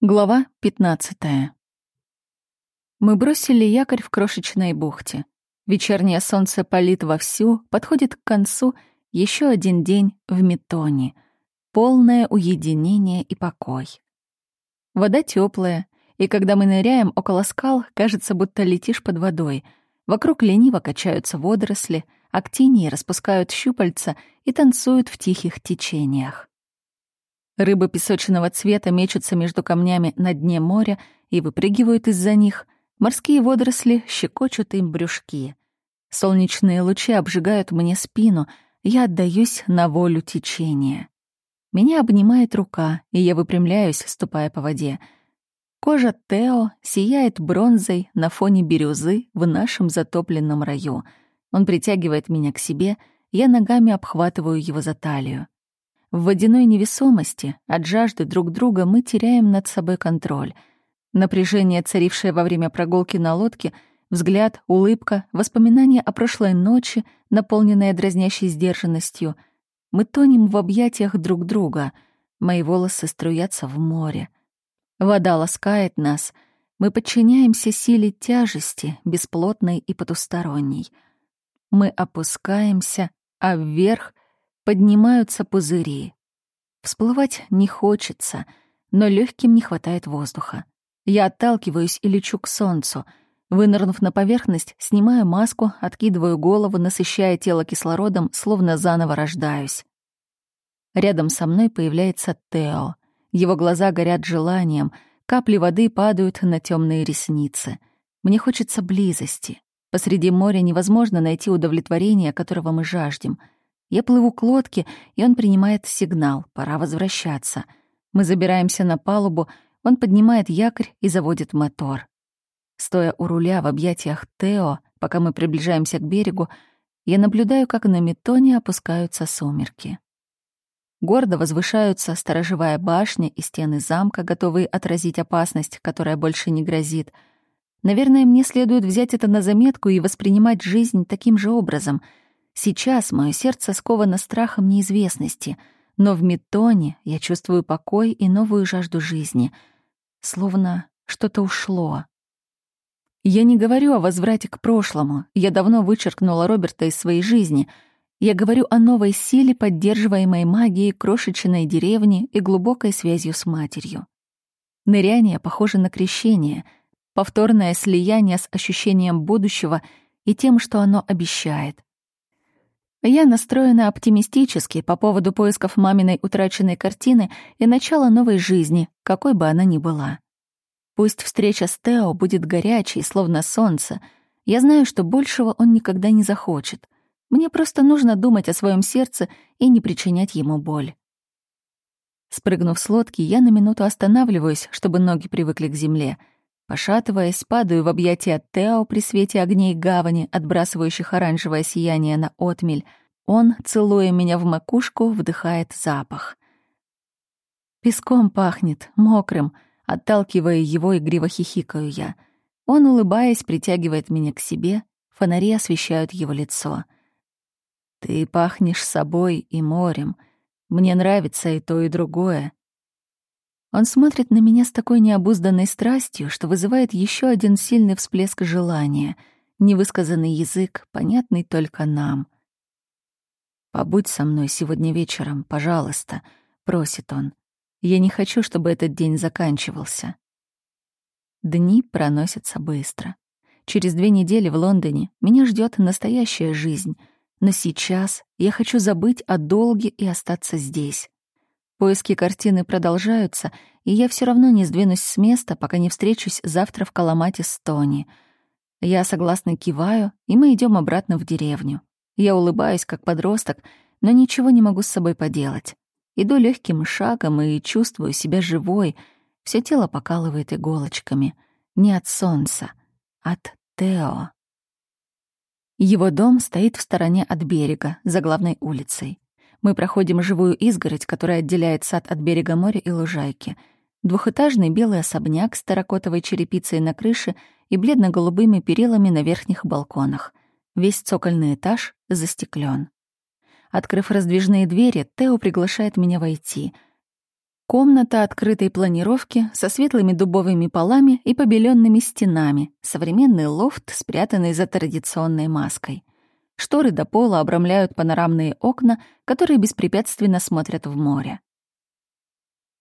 Глава 15. Мы бросили якорь в крошечной бухте. Вечернее солнце палит вовсю, подходит к концу еще один день в Метоне. Полное уединение и покой. Вода теплая, и когда мы ныряем около скал, кажется, будто летишь под водой. Вокруг лениво качаются водоросли, актинии распускают щупальца и танцуют в тихих течениях. Рыбы песочного цвета мечутся между камнями на дне моря и выпрыгивают из-за них. Морские водоросли щекочут им брюшки. Солнечные лучи обжигают мне спину, я отдаюсь на волю течения. Меня обнимает рука, и я выпрямляюсь, ступая по воде. Кожа Тео сияет бронзой на фоне бирюзы в нашем затопленном раю. Он притягивает меня к себе, я ногами обхватываю его за талию. В водяной невесомости от жажды друг друга мы теряем над собой контроль. Напряжение, царившее во время прогулки на лодке, взгляд, улыбка, воспоминания о прошлой ночи, наполненные дразнящей сдержанностью. Мы тонем в объятиях друг друга. Мои волосы струятся в море. Вода ласкает нас. Мы подчиняемся силе тяжести, бесплотной и потусторонней. Мы опускаемся, а вверх поднимаются пузыри. Всплывать не хочется, но легким не хватает воздуха. Я отталкиваюсь и лечу к солнцу. Вынырнув на поверхность, снимаю маску, откидываю голову, насыщая тело кислородом, словно заново рождаюсь. Рядом со мной появляется Тео. Его глаза горят желанием, капли воды падают на темные ресницы. Мне хочется близости. Посреди моря невозможно найти удовлетворение, которого мы жаждем — я плыву к лодке, и он принимает сигнал. Пора возвращаться. Мы забираемся на палубу, он поднимает якорь и заводит мотор. Стоя у руля в объятиях Тео, пока мы приближаемся к берегу, я наблюдаю, как на метоне опускаются сумерки. Гордо возвышаются сторожевая башня и стены замка, готовые отразить опасность, которая больше не грозит. Наверное, мне следует взять это на заметку и воспринимать жизнь таким же образом — Сейчас мое сердце сковано страхом неизвестности, но в метоне я чувствую покой и новую жажду жизни. Словно что-то ушло. Я не говорю о возврате к прошлому. Я давно вычеркнула Роберта из своей жизни. Я говорю о новой силе, поддерживаемой магией крошечной деревни и глубокой связью с матерью. Ныряние похоже на крещение, повторное слияние с ощущением будущего и тем, что оно обещает. Я настроена оптимистически по поводу поисков маминой утраченной картины и начала новой жизни, какой бы она ни была. Пусть встреча с Тео будет горячей, словно солнце. Я знаю, что большего он никогда не захочет. Мне просто нужно думать о своем сердце и не причинять ему боль. Спрыгнув с лодки, я на минуту останавливаюсь, чтобы ноги привыкли к земле — Пошатываясь, падаю в объятия Тео при свете огней гавани, отбрасывающих оранжевое сияние на отмель. Он, целуя меня в макушку, вдыхает запах. Песком пахнет, мокрым, отталкивая его, игриво хихикаю я. Он, улыбаясь, притягивает меня к себе, фонари освещают его лицо. «Ты пахнешь собой и морем. Мне нравится и то, и другое. Он смотрит на меня с такой необузданной страстью, что вызывает еще один сильный всплеск желания, невысказанный язык, понятный только нам. «Побудь со мной сегодня вечером, пожалуйста», — просит он. «Я не хочу, чтобы этот день заканчивался». Дни проносятся быстро. Через две недели в Лондоне меня ждет настоящая жизнь, но сейчас я хочу забыть о долге и остаться здесь. Поиски картины продолжаются, и я все равно не сдвинусь с места, пока не встречусь завтра в Каламате с Тони. Я согласно киваю, и мы идем обратно в деревню. Я улыбаюсь, как подросток, но ничего не могу с собой поделать. Иду легким шагом и чувствую себя живой. Все тело покалывает иголочками. Не от солнца, от Тео. Его дом стоит в стороне от берега, за главной улицей. Мы проходим живую изгородь, которая отделяет сад от берега моря и лужайки. Двухэтажный белый особняк с терракотовой черепицей на крыше и бледно-голубыми перилами на верхних балконах. Весь цокольный этаж застеклен. Открыв раздвижные двери, Тео приглашает меня войти. Комната открытой планировки со светлыми дубовыми полами и побеленными стенами, современный лофт, спрятанный за традиционной маской. Шторы до пола обрамляют панорамные окна, которые беспрепятственно смотрят в море.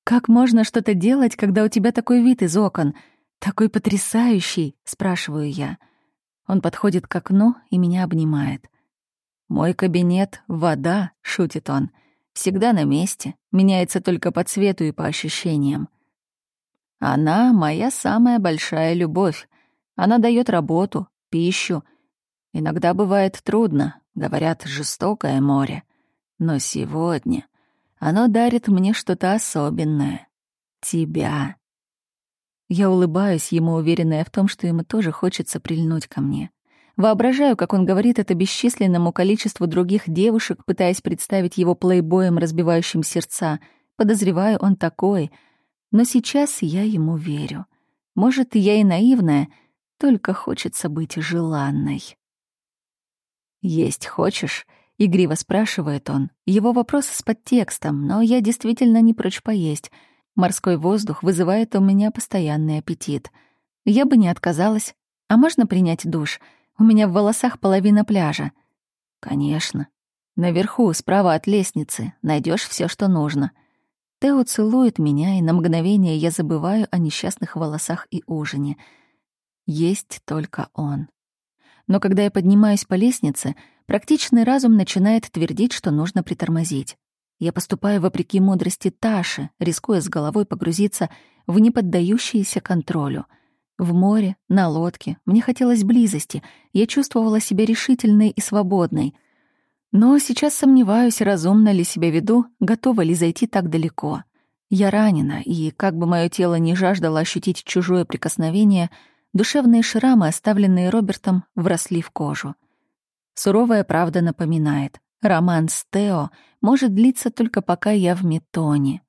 «Как можно что-то делать, когда у тебя такой вид из окон? Такой потрясающий?» — спрашиваю я. Он подходит к окну и меня обнимает. «Мой кабинет — вода», — шутит он. «Всегда на месте, меняется только по цвету и по ощущениям. Она — моя самая большая любовь. Она дает работу, пищу. Иногда бывает трудно, говорят, жестокое море. Но сегодня оно дарит мне что-то особенное. Тебя. Я улыбаюсь ему, уверенная в том, что ему тоже хочется прильнуть ко мне. Воображаю, как он говорит это бесчисленному количеству других девушек, пытаясь представить его плейбоем, разбивающим сердца. Подозреваю, он такой. Но сейчас я ему верю. Может, я и наивная, только хочется быть желанной. «Есть хочешь?» — игриво спрашивает он. Его вопрос с подтекстом, но я действительно не прочь поесть — Морской воздух вызывает у меня постоянный аппетит. Я бы не отказалась. А можно принять душ? У меня в волосах половина пляжа. Конечно. Наверху, справа от лестницы, найдешь все, что нужно. Тео целует меня, и на мгновение я забываю о несчастных волосах и ужине. Есть только он. Но когда я поднимаюсь по лестнице, практичный разум начинает твердить, что нужно притормозить. Я поступаю вопреки мудрости Таши, рискуя с головой погрузиться в неподдающиеся контролю. В море, на лодке, мне хотелось близости, я чувствовала себя решительной и свободной. Но сейчас сомневаюсь, разумно ли себя веду, готова ли зайти так далеко. Я ранена, и, как бы мое тело не жаждало ощутить чужое прикосновение, душевные шрамы, оставленные Робертом, вросли в кожу. Суровая правда напоминает — Роман с Тео может длиться только пока я в Метоне.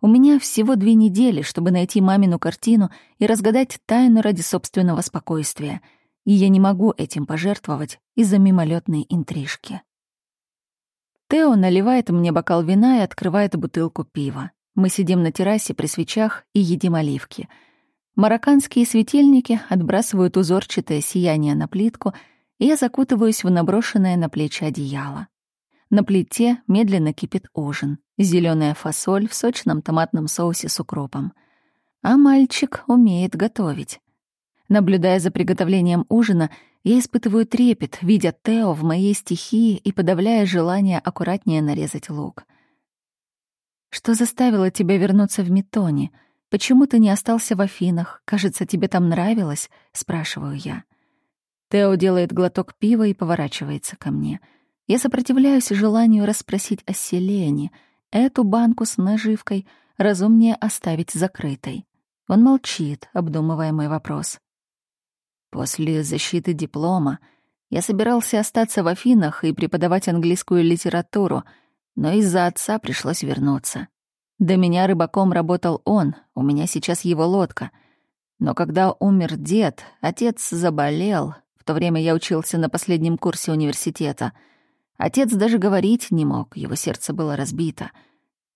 У меня всего две недели, чтобы найти мамину картину и разгадать тайну ради собственного спокойствия, и я не могу этим пожертвовать из-за мимолетной интрижки. Тео наливает мне бокал вина и открывает бутылку пива. Мы сидим на террасе при свечах и едим оливки. Марокканские светильники отбрасывают узорчатое сияние на плитку, и я закутываюсь в наброшенное на плечи одеяло. На плите медленно кипит ужин. Зеленая фасоль в сочном томатном соусе с укропом. А мальчик умеет готовить. Наблюдая за приготовлением ужина, я испытываю трепет, видя Тео в моей стихии и подавляя желание аккуратнее нарезать лук. «Что заставило тебя вернуться в Метоне? Почему ты не остался в Афинах? Кажется, тебе там нравилось?» — спрашиваю я. Тео делает глоток пива и поворачивается ко мне — я сопротивляюсь желанию расспросить о Селене. Эту банку с наживкой разумнее оставить закрытой. Он молчит, обдумывая мой вопрос. После защиты диплома я собирался остаться в Афинах и преподавать английскую литературу, но из-за отца пришлось вернуться. До меня рыбаком работал он, у меня сейчас его лодка. Но когда умер дед, отец заболел, в то время я учился на последнем курсе университета — Отец даже говорить не мог, его сердце было разбито.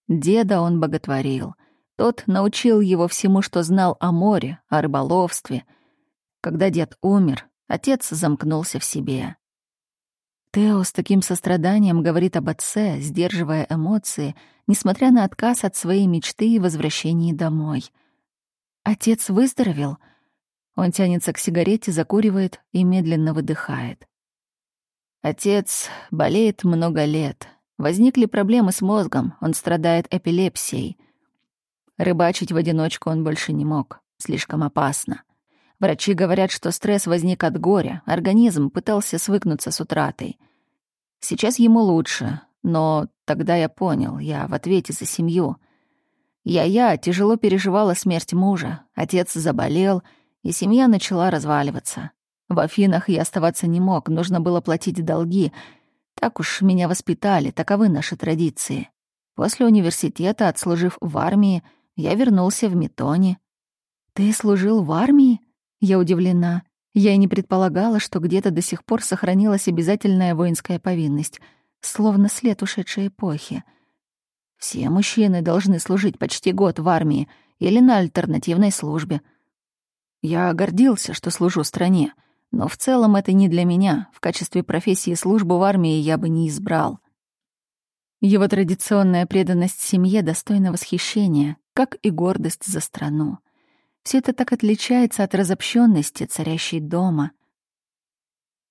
Деда он боготворил. Тот научил его всему, что знал о море, о рыболовстве. Когда дед умер, отец замкнулся в себе. Тео с таким состраданием говорит об отце, сдерживая эмоции, несмотря на отказ от своей мечты и возвращении домой. Отец выздоровел. Он тянется к сигарете, закуривает и медленно выдыхает. Отец болеет много лет. Возникли проблемы с мозгом, он страдает эпилепсией. Рыбачить в одиночку он больше не мог, слишком опасно. Врачи говорят, что стресс возник от горя, организм пытался свыкнуться с утратой. Сейчас ему лучше, но тогда я понял, я в ответе за семью. Я-я тяжело переживала смерть мужа, отец заболел, и семья начала разваливаться. В Афинах я оставаться не мог, нужно было платить долги. Так уж меня воспитали, таковы наши традиции. После университета, отслужив в армии, я вернулся в Метоне. «Ты служил в армии?» Я удивлена. Я и не предполагала, что где-то до сих пор сохранилась обязательная воинская повинность, словно след ушедшей эпохи. Все мужчины должны служить почти год в армии или на альтернативной службе. Я гордился, что служу стране, но в целом это не для меня. В качестве профессии службу в армии я бы не избрал. Его традиционная преданность семье достойна восхищения, как и гордость за страну. Все это так отличается от разобщенности, царящей дома.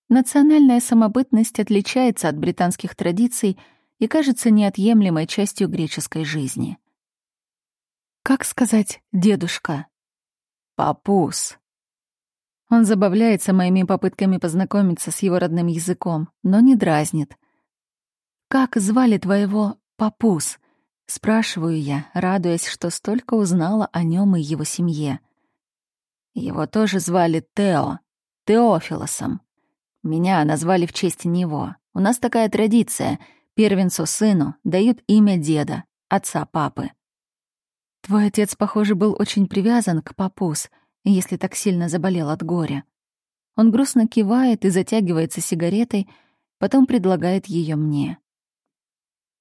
Национальная самобытность отличается от британских традиций и кажется неотъемлемой частью греческой жизни. Как сказать «дедушка»? «Папус». Он забавляется моими попытками познакомиться с его родным языком, но не дразнит — «Как звали твоего папус?» — спрашиваю я, радуясь, что столько узнала о нем и его семье. Его тоже звали Тео, Теофилосом. Меня назвали в честь него. У нас такая традиция. Первенцу сыну дают имя деда, отца папы. Твой отец, похоже, был очень привязан к папус, если так сильно заболел от горя. Он грустно кивает и затягивается сигаретой, потом предлагает ее мне.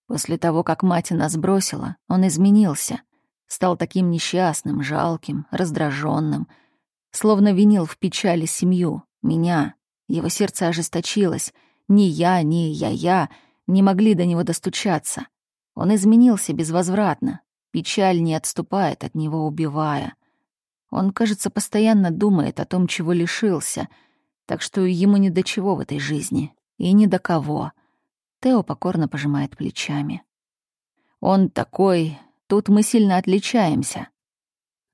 После того, как мать нас бросила, он изменился. Стал таким несчастным, жалким, раздраженным, Словно винил в печали семью, меня. Его сердце ожесточилось. Ни я, ни я-я не могли до него достучаться. Он изменился безвозвратно. Печаль не отступает от него, убивая. Он, кажется, постоянно думает о том, чего лишился, так что ему ни до чего в этой жизни и ни до кого. Тео покорно пожимает плечами. «Он такой... Тут мы сильно отличаемся.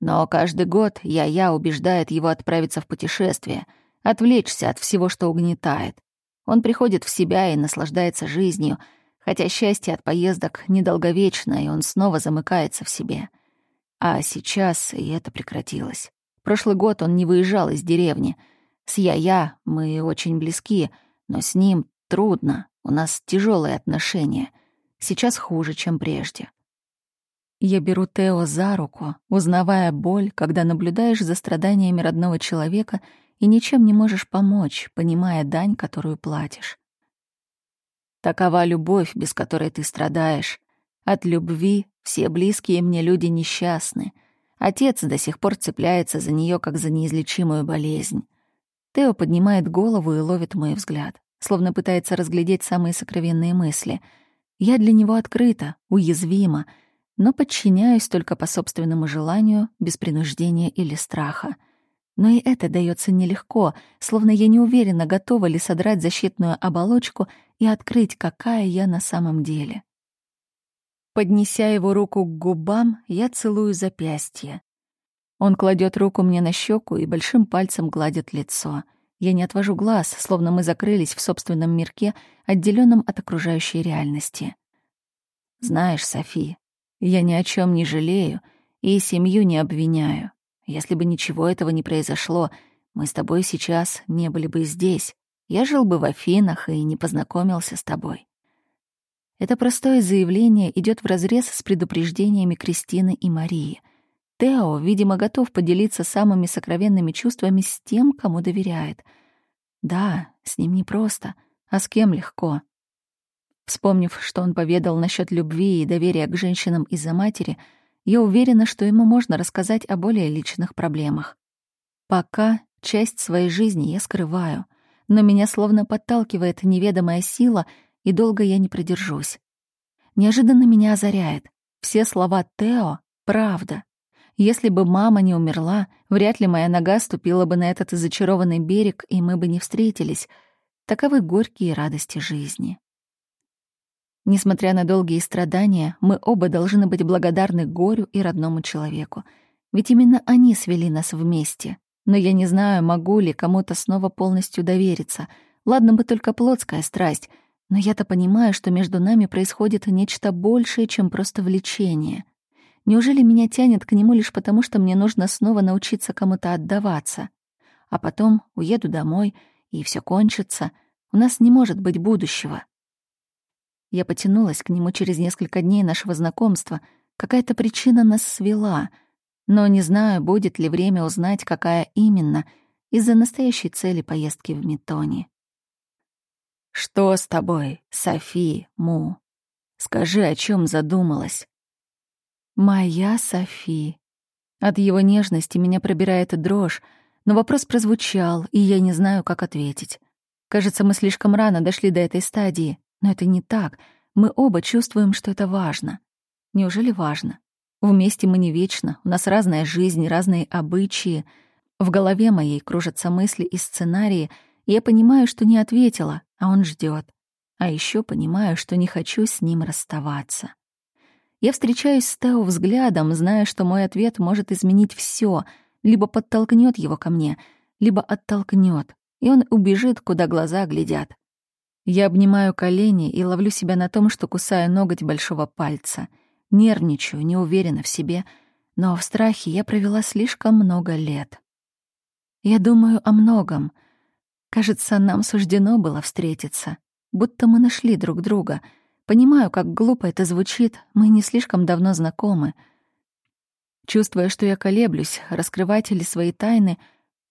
Но каждый год я-я убеждает его отправиться в путешествие, отвлечься от всего, что угнетает. Он приходит в себя и наслаждается жизнью, хотя счастье от поездок недолговечно, и он снова замыкается в себе. А сейчас и это прекратилось. Прошлый год он не выезжал из деревни. С я-я мы очень близки, но с ним трудно. У нас тяжелые отношения. Сейчас хуже, чем прежде. Я беру Тео за руку, узнавая боль, когда наблюдаешь за страданиями родного человека и ничем не можешь помочь, понимая дань, которую платишь. Такова любовь, без которой ты страдаешь. От любви все близкие мне люди несчастны. Отец до сих пор цепляется за нее, как за неизлечимую болезнь. Тео поднимает голову и ловит мой взгляд словно пытается разглядеть самые сокровенные мысли. Я для него открыта, уязвима, но подчиняюсь только по собственному желанию, без принуждения или страха. Но и это дается нелегко, словно я не уверена, готова ли содрать защитную оболочку и открыть, какая я на самом деле. Поднеся его руку к губам, я целую запястье. Он кладет руку мне на щеку и большим пальцем гладит лицо — я не отвожу глаз, словно мы закрылись в собственном мирке, отделенном от окружающей реальности. Знаешь, Софи, я ни о чем не жалею и семью не обвиняю. Если бы ничего этого не произошло, мы с тобой сейчас не были бы здесь. Я жил бы в Афинах и не познакомился с тобой. Это простое заявление идет вразрез с предупреждениями Кристины и Марии — Тео, видимо, готов поделиться самыми сокровенными чувствами с тем, кому доверяет. Да, с ним непросто, а с кем легко. Вспомнив, что он поведал насчет любви и доверия к женщинам из-за матери, я уверена, что ему можно рассказать о более личных проблемах. Пока часть своей жизни я скрываю, но меня словно подталкивает неведомая сила, и долго я не продержусь. Неожиданно меня озаряет. Все слова Тео — правда. Если бы мама не умерла, вряд ли моя нога ступила бы на этот зачарованный берег, и мы бы не встретились. Таковы горькие радости жизни. Несмотря на долгие страдания, мы оба должны быть благодарны горю и родному человеку. Ведь именно они свели нас вместе. Но я не знаю, могу ли кому-то снова полностью довериться. Ладно бы только плотская страсть, но я-то понимаю, что между нами происходит нечто большее, чем просто влечение — Неужели меня тянет к нему лишь потому, что мне нужно снова научиться кому-то отдаваться? А потом уеду домой, и все кончится. У нас не может быть будущего. Я потянулась к нему через несколько дней нашего знакомства. Какая-то причина нас свела. Но не знаю, будет ли время узнать, какая именно, из-за настоящей цели поездки в Метони. «Что с тобой, Софи Му?» Скажи, о чем задумалась?» «Моя Софи». От его нежности меня пробирает дрожь, но вопрос прозвучал, и я не знаю, как ответить. Кажется, мы слишком рано дошли до этой стадии, но это не так. Мы оба чувствуем, что это важно. Неужели важно? Вместе мы не вечно, у нас разная жизнь, разные обычаи. В голове моей кружатся мысли и сценарии, и я понимаю, что не ответила, а он ждет. А еще понимаю, что не хочу с ним расставаться. Я встречаюсь с Тео взглядом, зная, что мой ответ может изменить все, либо подтолкнет его ко мне, либо оттолкнет, и он убежит, куда глаза глядят. Я обнимаю колени и ловлю себя на том, что кусаю ноготь большого пальца. Нервничаю, не уверена в себе, но в страхе я провела слишком много лет. Я думаю о многом. Кажется, нам суждено было встретиться, будто мы нашли друг друга. Понимаю, как глупо это звучит, мы не слишком давно знакомы. Чувствуя, что я колеблюсь, раскрывать ли свои тайны,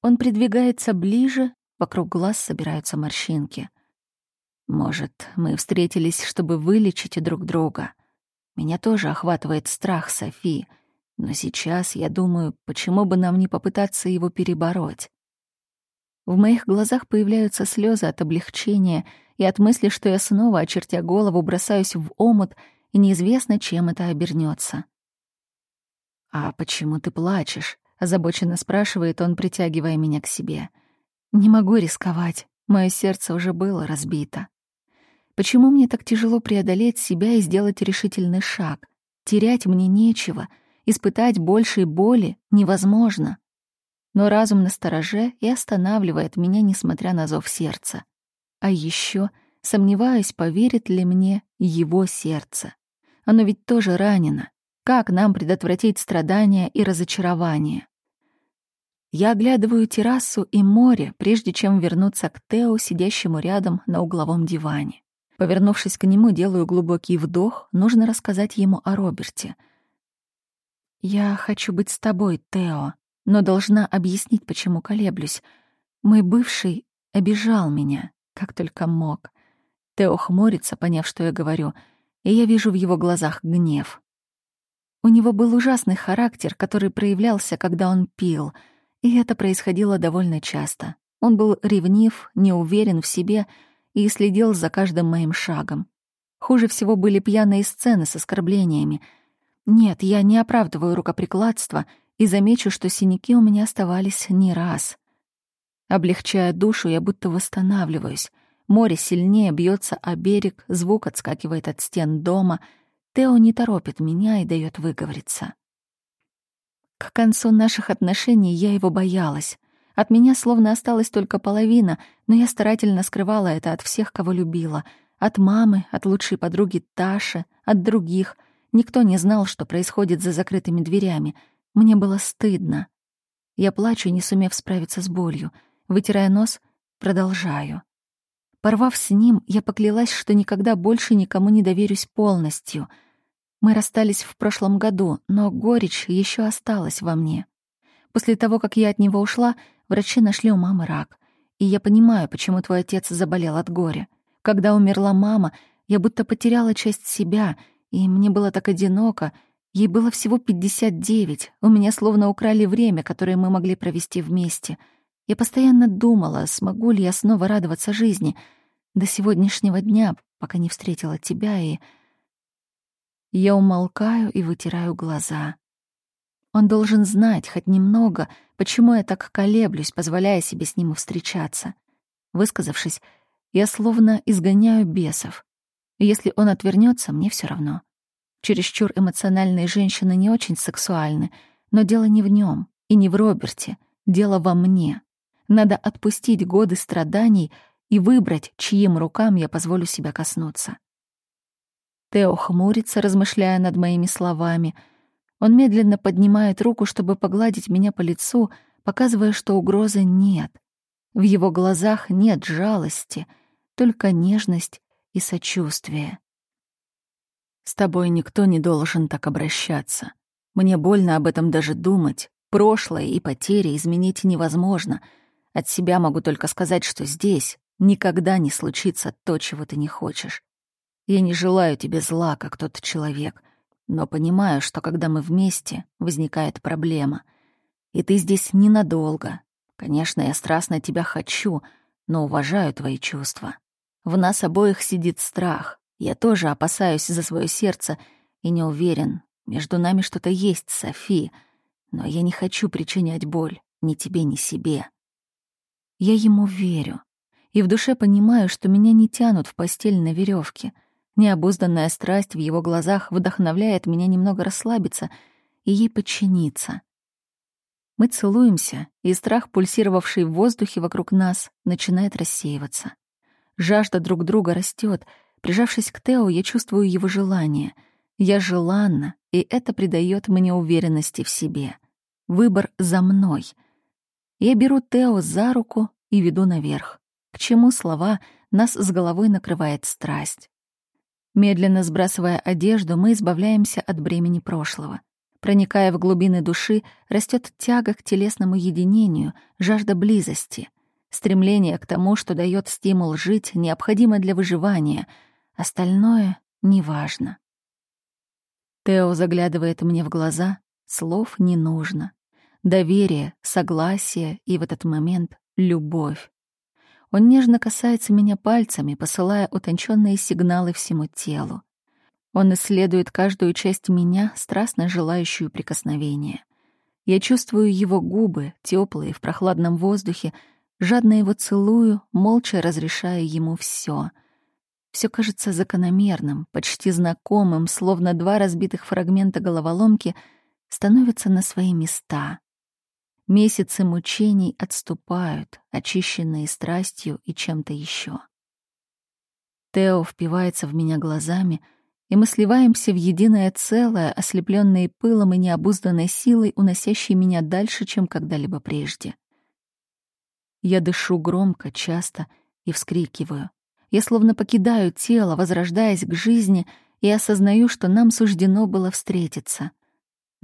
он придвигается ближе, вокруг глаз собираются морщинки. Может, мы встретились, чтобы вылечить друг друга. Меня тоже охватывает страх Софи, но сейчас я думаю, почему бы нам не попытаться его перебороть. В моих глазах появляются слезы от облегчения и от мысли, что я снова, очертя голову, бросаюсь в омут, и неизвестно, чем это обернется. «А почему ты плачешь?» — озабоченно спрашивает он, притягивая меня к себе. «Не могу рисковать. Мое сердце уже было разбито. Почему мне так тяжело преодолеть себя и сделать решительный шаг? Терять мне нечего, испытать большей боли невозможно. Но разум настороже и останавливает меня, несмотря на зов сердца. А еще сомневаюсь, поверит ли мне его сердце. Оно ведь тоже ранено. Как нам предотвратить страдания и разочарование? Я оглядываю террасу и море, прежде чем вернуться к Тео, сидящему рядом на угловом диване. Повернувшись к нему, делаю глубокий вдох. Нужно рассказать ему о Роберте. «Я хочу быть с тобой, Тео, но должна объяснить, почему колеблюсь. Мой бывший обижал меня, как только мог. Тео хмурится, поняв, что я говорю, и я вижу в его глазах гнев. У него был ужасный характер, который проявлялся, когда он пил, и это происходило довольно часто. Он был ревнив, неуверен в себе — и следил за каждым моим шагом. Хуже всего были пьяные сцены с оскорблениями. Нет, я не оправдываю рукоприкладство и замечу, что синяки у меня оставались не раз. Облегчая душу, я будто восстанавливаюсь. Море сильнее бьется о берег, звук отскакивает от стен дома. Тео не торопит меня и дает выговориться. К концу наших отношений я его боялась. От меня словно осталась только половина, но я старательно скрывала это от всех, кого любила. От мамы, от лучшей подруги Таши, от других. Никто не знал, что происходит за закрытыми дверями. Мне было стыдно. Я плачу, не сумев справиться с болью. Вытирая нос, продолжаю. Порвав с ним, я поклялась, что никогда больше никому не доверюсь полностью. Мы расстались в прошлом году, но горечь еще осталась во мне. После того, как я от него ушла, Врачи нашли у мамы рак. И я понимаю, почему твой отец заболел от горя. Когда умерла мама, я будто потеряла часть себя, и мне было так одиноко. Ей было всего 59. У меня словно украли время, которое мы могли провести вместе. Я постоянно думала, смогу ли я снова радоваться жизни. До сегодняшнего дня, пока не встретила тебя, и... Я умолкаю и вытираю глаза. Он должен знать хоть немного, почему я так колеблюсь, позволяя себе с ним встречаться. Высказавшись, я словно изгоняю бесов. И если он отвернется, мне все равно. Чересчур эмоциональные женщины не очень сексуальны, но дело не в нем и не в Роберте, дело во мне. Надо отпустить годы страданий и выбрать, чьим рукам я позволю себя коснуться. Тео хмурится, размышляя над моими словами — он медленно поднимает руку, чтобы погладить меня по лицу, показывая, что угрозы нет. В его глазах нет жалости, только нежность и сочувствие. «С тобой никто не должен так обращаться. Мне больно об этом даже думать. Прошлое и потери изменить невозможно. От себя могу только сказать, что здесь никогда не случится то, чего ты не хочешь. Я не желаю тебе зла, как тот человек, но понимаю, что когда мы вместе, возникает проблема. И ты здесь ненадолго. Конечно, я страстно тебя хочу, но уважаю твои чувства. В нас обоих сидит страх. Я тоже опасаюсь за свое сердце и не уверен. Между нами что-то есть, Софи, но я не хочу причинять боль ни тебе, ни себе. Я ему верю. И в душе понимаю, что меня не тянут в постель на веревке. Необузданная страсть в его глазах вдохновляет меня немного расслабиться и ей подчиниться. Мы целуемся, и страх, пульсировавший в воздухе вокруг нас, начинает рассеиваться. Жажда друг друга растет. Прижавшись к Тео, я чувствую его желание. Я желанна, и это придает мне уверенности в себе. Выбор за мной. Я беру Тео за руку и веду наверх. К чему слова нас с головой накрывает страсть. Медленно сбрасывая одежду, мы избавляемся от бремени прошлого. Проникая в глубины души, растет тяга к телесному единению, жажда близости. Стремление к тому, что дает стимул жить, необходимо для выживания. Остальное неважно. Тео заглядывает мне в глаза, слов не нужно. Доверие, согласие и в этот момент любовь. Он нежно касается меня пальцами, посылая утонченные сигналы всему телу. Он исследует каждую часть меня, страстно желающую прикосновения. Я чувствую его губы, теплые в прохладном воздухе, жадно его целую, молча разрешая ему все. Все кажется закономерным, почти знакомым, словно два разбитых фрагмента головоломки становятся на свои места. Месяцы мучений отступают, очищенные страстью и чем-то еще. Тео впивается в меня глазами — и мы сливаемся в единое целое, ослепленные пылом и необузданной силой, уносящей меня дальше, чем когда-либо прежде. Я дышу громко, часто и вскрикиваю. Я словно покидаю тело, возрождаясь к жизни, и осознаю, что нам суждено было встретиться.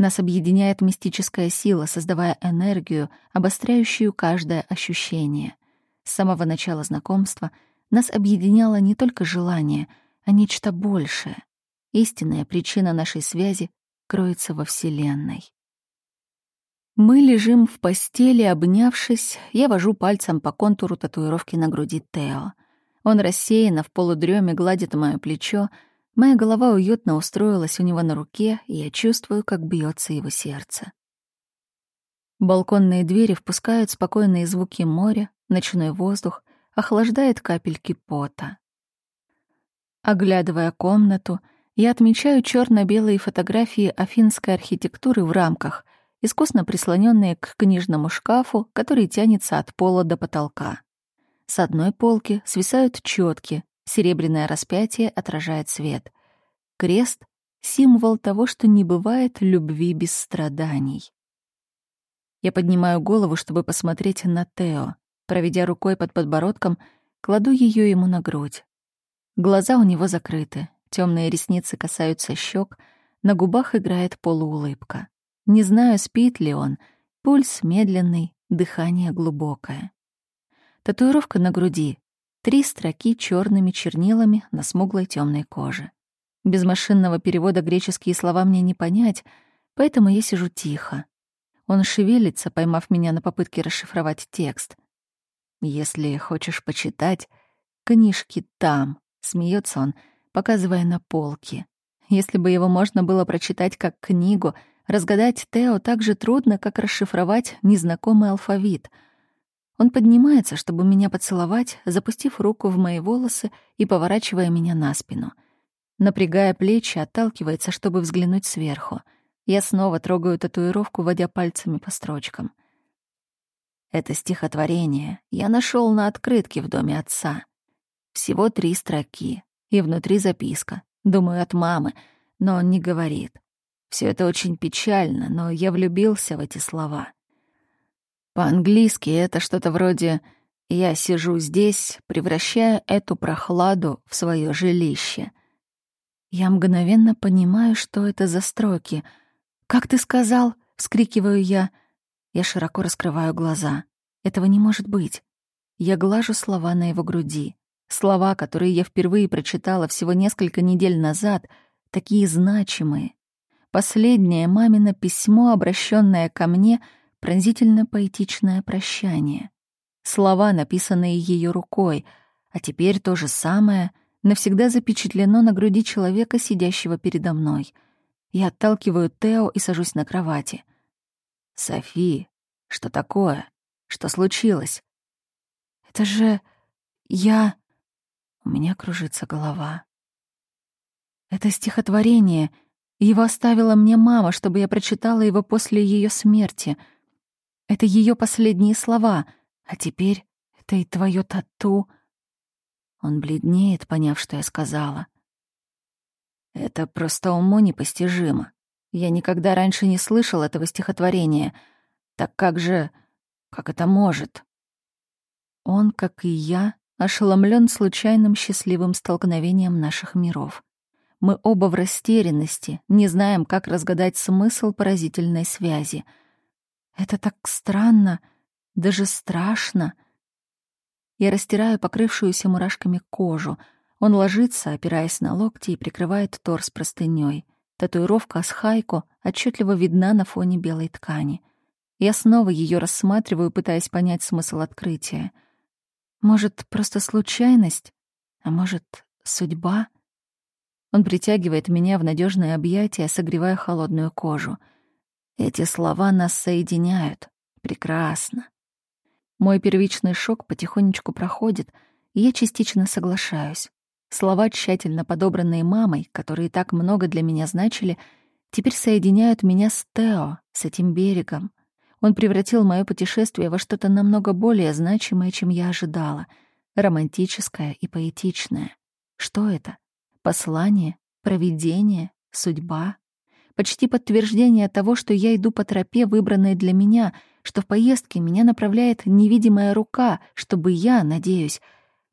Нас объединяет мистическая сила, создавая энергию, обостряющую каждое ощущение. С самого начала знакомства нас объединяло не только желание, а нечто большее. Истинная причина нашей связи кроется во Вселенной. Мы лежим в постели, обнявшись, я вожу пальцем по контуру татуировки на груди Тео. Он рассеянно в полудреме гладит мое плечо, моя голова уютно устроилась у него на руке, и я чувствую, как бьется его сердце. Балконные двери впускают спокойные звуки моря, ночной воздух, охлаждает капельки пота. Оглядывая комнату, я отмечаю черно-белые фотографии афинской архитектуры в рамках, искусно прислоненные к книжному шкафу, который тянется от пола до потолка. С одной полки свисают четки, серебряное распятие отражает свет. Крест — символ того, что не бывает любви без страданий. Я поднимаю голову, чтобы посмотреть на Тео. Проведя рукой под подбородком, кладу ее ему на грудь. Глаза у него закрыты, Темные ресницы касаются щек, на губах играет полуулыбка. Не знаю, спит ли он. Пульс медленный, дыхание глубокое. Татуировка на груди. Три строки черными чернилами на смуглой темной коже. Без машинного перевода греческие слова мне не понять, поэтому я сижу тихо. Он шевелится, поймав меня на попытке расшифровать текст. «Если хочешь почитать, книжки там», — смеется он, — показывая на полки. Если бы его можно было прочитать как книгу, разгадать Тео так же трудно, как расшифровать незнакомый алфавит. Он поднимается, чтобы меня поцеловать, запустив руку в мои волосы и поворачивая меня на спину. Напрягая плечи, отталкивается, чтобы взглянуть сверху. Я снова трогаю татуировку, водя пальцами по строчкам. Это стихотворение я нашел на открытке в доме отца. Всего три строки. И внутри записка. Думаю, от мамы, но он не говорит. Все это очень печально, но я влюбился в эти слова. По-английски это что-то вроде «я сижу здесь, превращая эту прохладу в свое жилище». Я мгновенно понимаю, что это за строки. «Как ты сказал?» — вскрикиваю я. Я широко раскрываю глаза. Этого не может быть. Я глажу слова на его груди. Слова, которые я впервые прочитала всего несколько недель назад, такие значимые. Последнее мамино письмо, обращенное ко мне, пронзительно поэтичное прощание. Слова, написанные ее рукой, а теперь то же самое навсегда запечатлено на груди человека, сидящего передо мной. Я отталкиваю Тео и сажусь на кровати. «Софи, что такое? Что случилось?» «Это же... я...» У меня кружится голова. Это стихотворение. Его оставила мне мама, чтобы я прочитала его после ее смерти. Это ее последние слова. А теперь это и твое тату. Он бледнеет, поняв, что я сказала. Это просто уму непостижимо. Я никогда раньше не слышал этого стихотворения. Так как же... как это может? Он, как и я, ошеломлен случайным счастливым столкновением наших миров. Мы оба в растерянности, не знаем, как разгадать смысл поразительной связи. Это так странно, даже страшно. Я растираю покрывшуюся мурашками кожу. Он ложится, опираясь на локти, и прикрывает торс простыней. Татуировка с хайко отчетливо видна на фоне белой ткани. Я снова ее рассматриваю, пытаясь понять смысл открытия — может, просто случайность? А может, судьба? Он притягивает меня в надежное объятие, согревая холодную кожу. Эти слова нас соединяют. Прекрасно. Мой первичный шок потихонечку проходит, и я частично соглашаюсь. Слова, тщательно подобранные мамой, которые так много для меня значили, теперь соединяют меня с Тео, с этим берегом. Он превратил мое путешествие во что-то намного более значимое, чем я ожидала. Романтическое и поэтичное. Что это? Послание? Провидение? Судьба? Почти подтверждение того, что я иду по тропе, выбранной для меня, что в поездке меня направляет невидимая рука, чтобы я, надеюсь,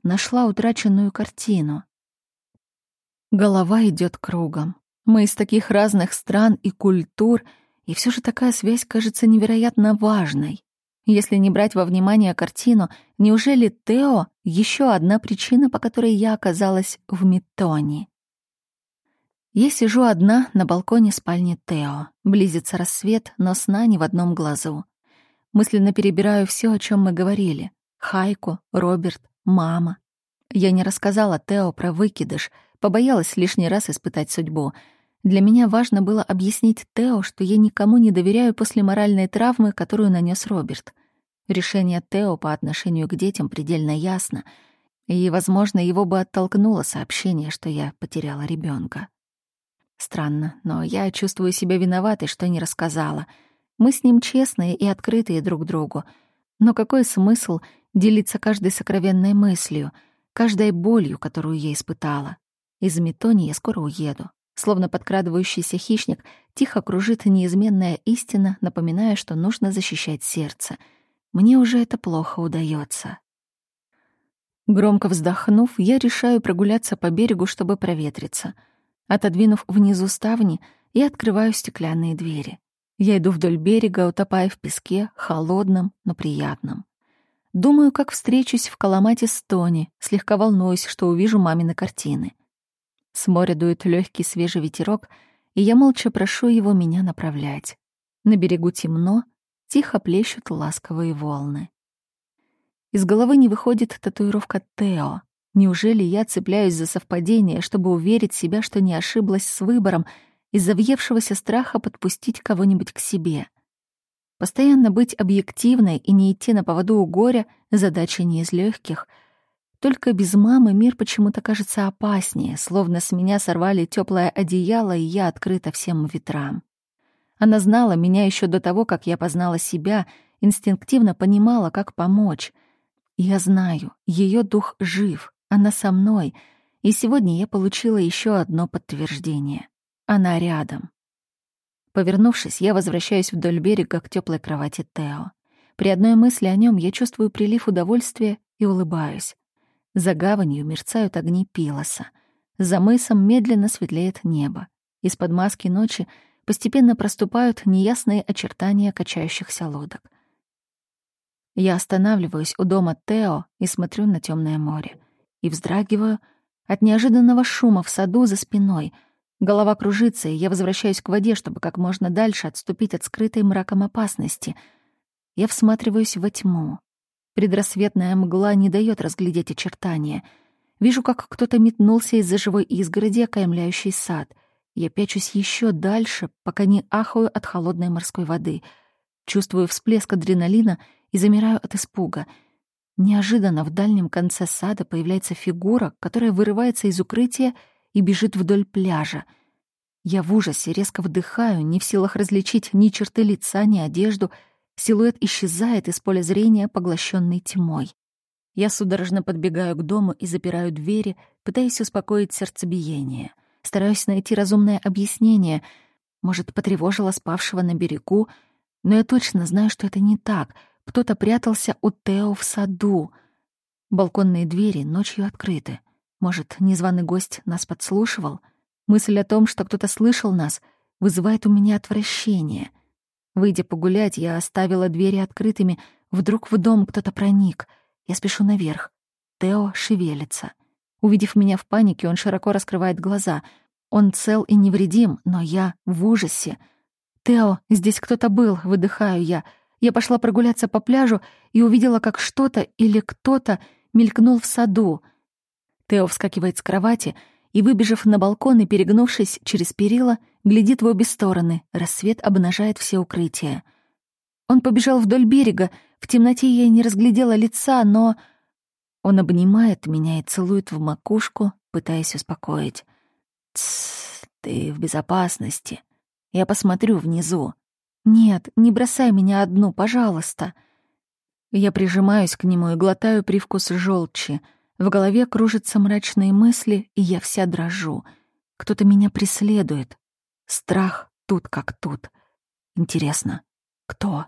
нашла утраченную картину. Голова идет кругом. Мы из таких разных стран и культур — и все же такая связь кажется невероятно важной. Если не брать во внимание картину, неужели Тео — еще одна причина, по которой я оказалась в Метоне? Я сижу одна на балконе спальни Тео. Близится рассвет, но сна ни в одном глазу. Мысленно перебираю все, о чем мы говорили. Хайку, Роберт, мама. Я не рассказала Тео про выкидыш, побоялась лишний раз испытать судьбу — для меня важно было объяснить Тео, что я никому не доверяю после моральной травмы, которую нанес Роберт. Решение Тео по отношению к детям предельно ясно, и, возможно, его бы оттолкнуло сообщение, что я потеряла ребенка. Странно, но я чувствую себя виноватой, что не рассказала. Мы с ним честные и открытые друг другу. Но какой смысл делиться каждой сокровенной мыслью, каждой болью, которую я испытала? Из Метони я скоро уеду. Словно подкрадывающийся хищник, тихо кружит неизменная истина, напоминая, что нужно защищать сердце. Мне уже это плохо удается. Громко вздохнув, я решаю прогуляться по берегу, чтобы проветриться. Отодвинув внизу ставни, я открываю стеклянные двери. Я иду вдоль берега, утопая в песке, холодном, но приятном. Думаю, как встречусь в Каламате с Тони, слегка волнуюсь, что увижу мамины картины — с моря дует легкий свежий ветерок, и я молча прошу его меня направлять. На берегу темно, тихо плещут ласковые волны. Из головы не выходит татуировка Тео. Неужели я цепляюсь за совпадение, чтобы уверить себя, что не ошиблась с выбором из-за въевшегося страха подпустить кого-нибудь к себе? Постоянно быть объективной и не идти на поводу у горя — задача не из легких — только без мамы мир почему-то кажется опаснее, словно с меня сорвали теплое одеяло, и я открыта всем ветрам. Она знала меня еще до того, как я познала себя, инстинктивно понимала, как помочь. Я знаю, ее дух жив, она со мной, и сегодня я получила еще одно подтверждение. Она рядом. Повернувшись, я возвращаюсь вдоль берега к теплой кровати Тео. При одной мысли о нем я чувствую прилив удовольствия и улыбаюсь. За гаванью мерцают огни Пилоса. За мысом медленно светлеет небо. Из-под маски ночи постепенно проступают неясные очертания качающихся лодок. Я останавливаюсь у дома Тео и смотрю на темное море. И вздрагиваю от неожиданного шума в саду за спиной. Голова кружится, и я возвращаюсь к воде, чтобы как можно дальше отступить от скрытой мраком опасности. Я всматриваюсь во тьму. Предрассветная мгла не дает разглядеть очертания. Вижу, как кто-то метнулся из-за живой изгороди, окаймляющей сад. Я пячусь еще дальше, пока не ахаю от холодной морской воды. Чувствую всплеск адреналина и замираю от испуга — Неожиданно в дальнем конце сада появляется фигура, которая вырывается из укрытия и бежит вдоль пляжа. Я в ужасе резко вдыхаю, не в силах различить ни черты лица, ни одежду. Силуэт исчезает из поля зрения, поглощенный тьмой. Я судорожно подбегаю к дому и запираю двери, пытаясь успокоить сердцебиение. Стараюсь найти разумное объяснение. Может, потревожила спавшего на берегу, но я точно знаю, что это не так — кто-то прятался у Тео в саду. Балконные двери ночью открыты. Может, незваный гость нас подслушивал? Мысль о том, что кто-то слышал нас, вызывает у меня отвращение. Выйдя погулять, я оставила двери открытыми. Вдруг в дом кто-то проник. Я спешу наверх. Тео шевелится. Увидев меня в панике, он широко раскрывает глаза. Он цел и невредим, но я в ужасе. «Тео, здесь кто-то был», — выдыхаю я. Я пошла прогуляться по пляжу и увидела, как что-то или кто-то мелькнул в саду. Тео вскакивает с кровати и, выбежав на балкон и перегнувшись через перила, глядит в обе стороны. Рассвет обнажает все укрытия. Он побежал вдоль берега. В темноте я не разглядела лица, но... Он обнимает меня и целует в макушку, пытаясь успокоить. «Тссс, ты в безопасности. Я посмотрю внизу». «Нет, не бросай меня одну, пожалуйста». Я прижимаюсь к нему и глотаю привкус желчи. В голове кружатся мрачные мысли, и я вся дрожу. Кто-то меня преследует. Страх тут как тут. Интересно, кто?